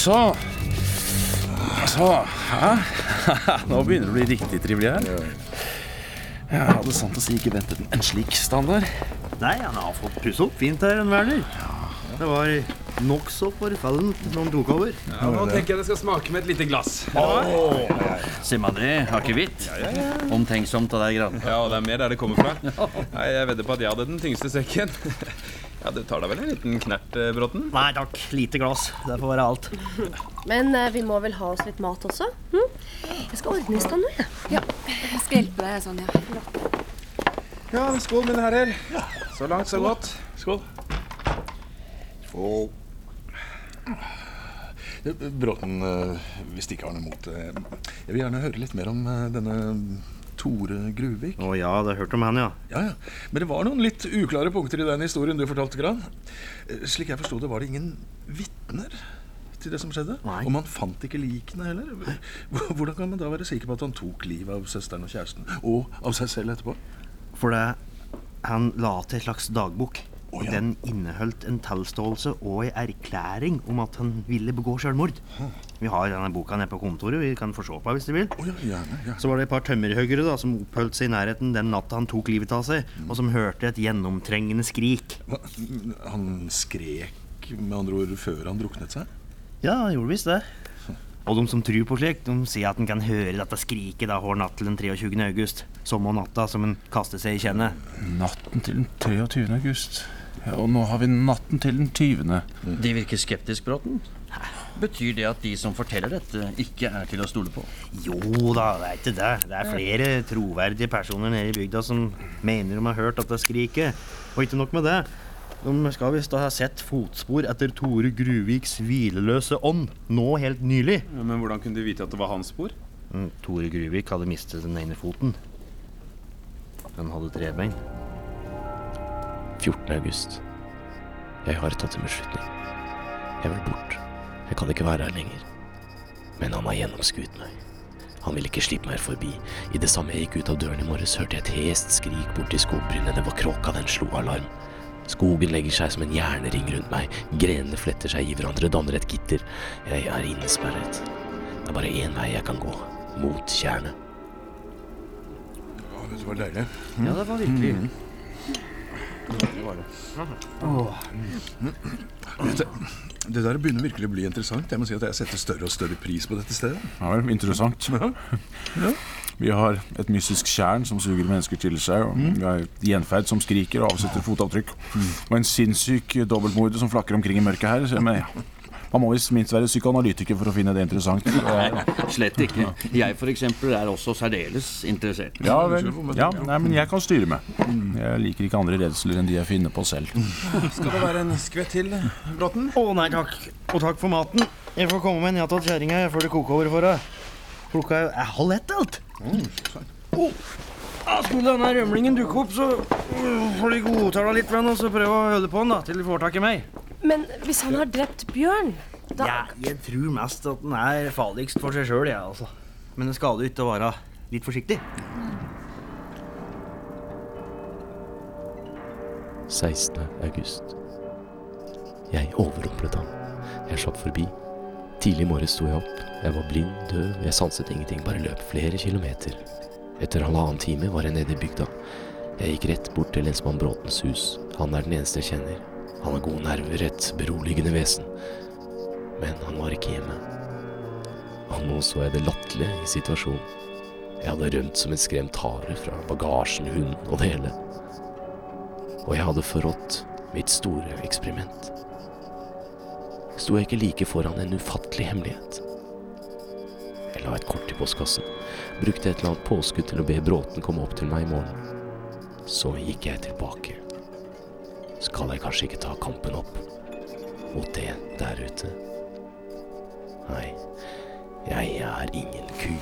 Så Så. Hæ? Nå begynner det å bli riktig trivelig her. Jeg hadde sant å si ikke ventet en slik standard. Nei, han har fått pusse opp fint her, en Werner. Det var nokså forfallent når han tok over. Ja, nå tenker jeg det skal smake med et lite glass. Simadri, akevitt. Omtenksomt av deg, Gran. Ja, og det er mer der det kommer fra. Nei, Jeg vedder på at jeg hadde den tyngste sekken. Ja, Du tar deg vel en liten knert, eh, Bråten? Nei takk, lite glass. Det får være alt. Men eh, vi må vel ha oss litt mat også? Hm? Jeg skal ordne i stand jeg. Ja, jeg skal hjelpe deg, Sonja. Ja, skål, mine herrer. Så langt, så godt. Skål. Skål. Bråten, eh, hvis de ikke har noe imot det Jeg vil gjerne høre litt mer om eh, denne Tore Gruvik. Å ja, det hørte om han, ja. Ja, ja. Men det var noen litt uklare punkter i den historien du fortalte, Gran. Eh, Slik jeg forsto det, var det ingen vitner til det som skjedde. Nei. Og man fant ikke likene heller. Nei. Hvordan kan man da være sikker på at han tok livet av søsteren og kjæresten? Og av seg selv etterpå? For det han la til et slags dagbok. Ja. Den inneholdt en tilståelse og en erklæring om at han ville begå selvmord. Vi har denne boka nede på kontoret. Vi kan få se på hvis du vil. Oh, ja, gjerne. ja. Så var det et par tømmerhoggere da, som oppholdt seg i nærheten den natta han tok livet av seg, og som hørte et gjennomtrengende skrik. Hva? Han skrek med andre ord før han druknet seg? Ja, han gjorde visst det. Og de som tror på slikt, de sier at en kan høre dette skriket da hver natt til den 23. august. Samme natta som en kaster seg i kjennet. Natten til den 23. august. Ja, og nå har vi natten til den 20. De virker skeptisk, Bråten. Betyr det at de som forteller dette, ikke er til å stole på? Jo da, det er ikke det. Det er flere troverdige personer nede i bygda som mener de har hørt dette skriket. Og ikke nok med det. De skal visst ha sett fotspor etter Tore Gruviks hvileløse ånd nå helt nylig. Ja, men hvordan kunne de vite at det var hans spor? Mm, Tore Gruvik hadde mistet den ene foten. Han hadde trebein. 14. august. Jeg har tatt en beslutning. Jeg vil bort. Jeg kan ikke være her lenger. Men han har gjennomskuet meg. Han ville ikke slippe meg forbi. I det samme jeg gikk ut av døren i morges, hørte jeg et hest skrik borti skogbrynet. Det var kråka, den slo alarm. Skogen legger seg som en jernring rundt meg. Grenene fletter seg i hverandre, danner et gitter. Jeg er innesperret. Det er bare én vei jeg kan gå. Mot tjernet. Ja, det var deilig. Ja, det var virkelig. Dette, det der begynner virkelig å bli interessant. Jeg må si at jeg setter større og større pris på dette stedet. Ja vel, interessant. Vi har et mystisk tjern som suger mennesker til seg. Og vi har et gjenferd som skriker og avsetter fotavtrykk. Og en sinnssyk dobbeltmorder som flakker omkring i mørket her. Så, Men, ja. Man må visst minst være psykoanalytiker for å finne det interessant. Nei, Slett ikke. Jeg for eksempel er også særdeles interessert. Ja vel. Ja, nei, men jeg kan styre meg. Jeg liker ikke andre redsler enn de jeg finner på selv. Skal det være en skvett til, Bråten? Å nei takk. Og takk for maten. Jeg får komme med en jatt til kjerringa før det koker over for deg. Klokka er halv ett alt. Oh. Ja, skulle denne rømlingen dukke opp, så får de deg litt med den, og så prøve å holde på den da, til de får tak i meg. Men hvis han har drept Bjørn, da Ja, jeg tror mest at den er farligst for seg sjøl, jeg, altså. Men det skader ikke å være litt forsiktig. 16. august. Jeg overrumplet ham. Jeg slapp forbi. Tidlig i morges sto jeg opp. Jeg var blind, døv, jeg sanset ingenting, bare løp flere kilometer. Etter halvannen time var jeg nede i bygda. Jeg gikk rett bort til lensmann Bråtens hus. Han er den eneste jeg kjenner. Han har gode nerver, et beroligende vesen. Men han var ikke hjemme. Og nå så jeg det latterlige i situasjonen. Jeg hadde rømt som en skremt hare fra bagasjen, hunden og det hele. Og jeg hadde forrådt mitt store eksperiment. Sto jeg ikke like foran en ufattelig hemmelighet? Jeg la et kort i postkassen, brukte et eller annet påskudd til å be Bråten komme opp til meg i morgen. Så gikk jeg tilbake. Skal jeg kanskje ikke ta kampen opp mot det der ute? Nei, jeg er ingen ku.